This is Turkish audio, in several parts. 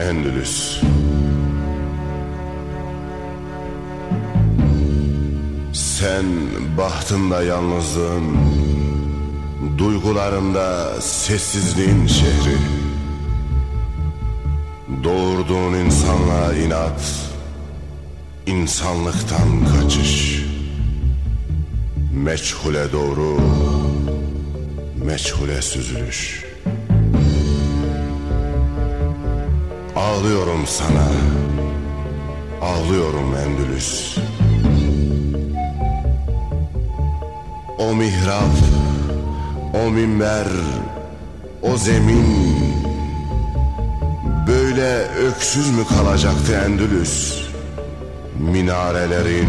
Endülüs. Sen bahtında yalnızlığın Duygularında sessizliğin şehri. Doğurduğun insanlığa inat insanlıktan kaçış. Meçhule doğru Meçhule süzülüş Ağlıyorum sana. Ağlıyorum Endülüs. O mihrap O minber O zemin. Böyle öksüz mü kalacaktı Endülüs? Minarelerin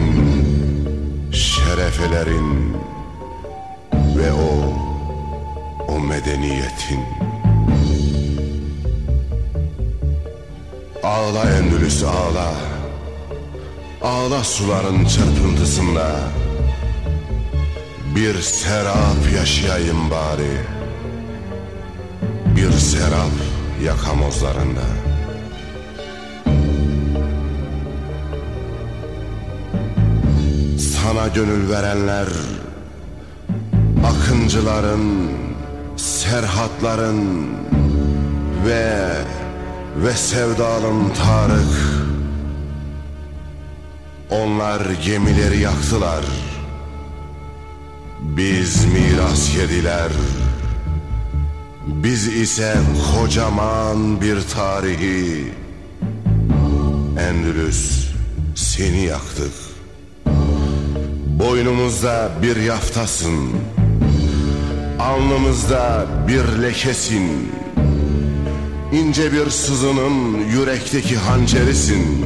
Şerefelerin Ve o O medeniyetin Ağla Endülüs ağla. Ağla suların çırpıntısında. Bir serap yaşayayım bari. Bir serap yakamozlarında. Sana gönül verenler Akıncıların Serhatların Ve ve sevdalım Tarık. Onlar gemileri yaktılar. Biz miras yediler. Biz ise kocaman bir tarihi. Endülüs seni yaktık. Boynumuzda bir yaftasın. Alnımızda bir lekesin İnce bir sızının yürekteki hançerisin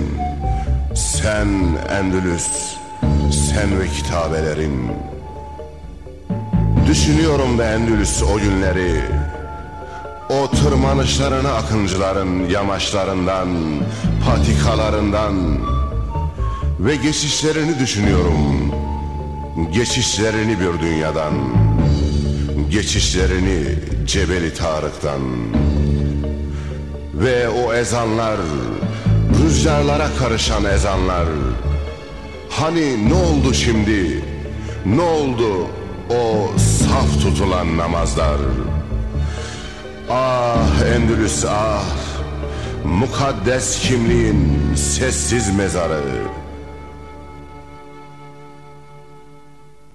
Sen Endülüs, sen ve kitabelerin Düşünüyorum da Endülüs o günleri. O tırmanışlarını akıncıların yamaçlarından, patikalarından. Ve geçişlerini düşünüyorum. Geçişlerini bir dünyadan. Geçişlerini Cebeli Tarık'tan ve o ezanlar, rüzgarlara karışan ezanlar. Hani ne oldu şimdi? Ne oldu o saf tutulan namazlar? Ah Endülüs ah, mukaddes kimliğin sessiz mezarı.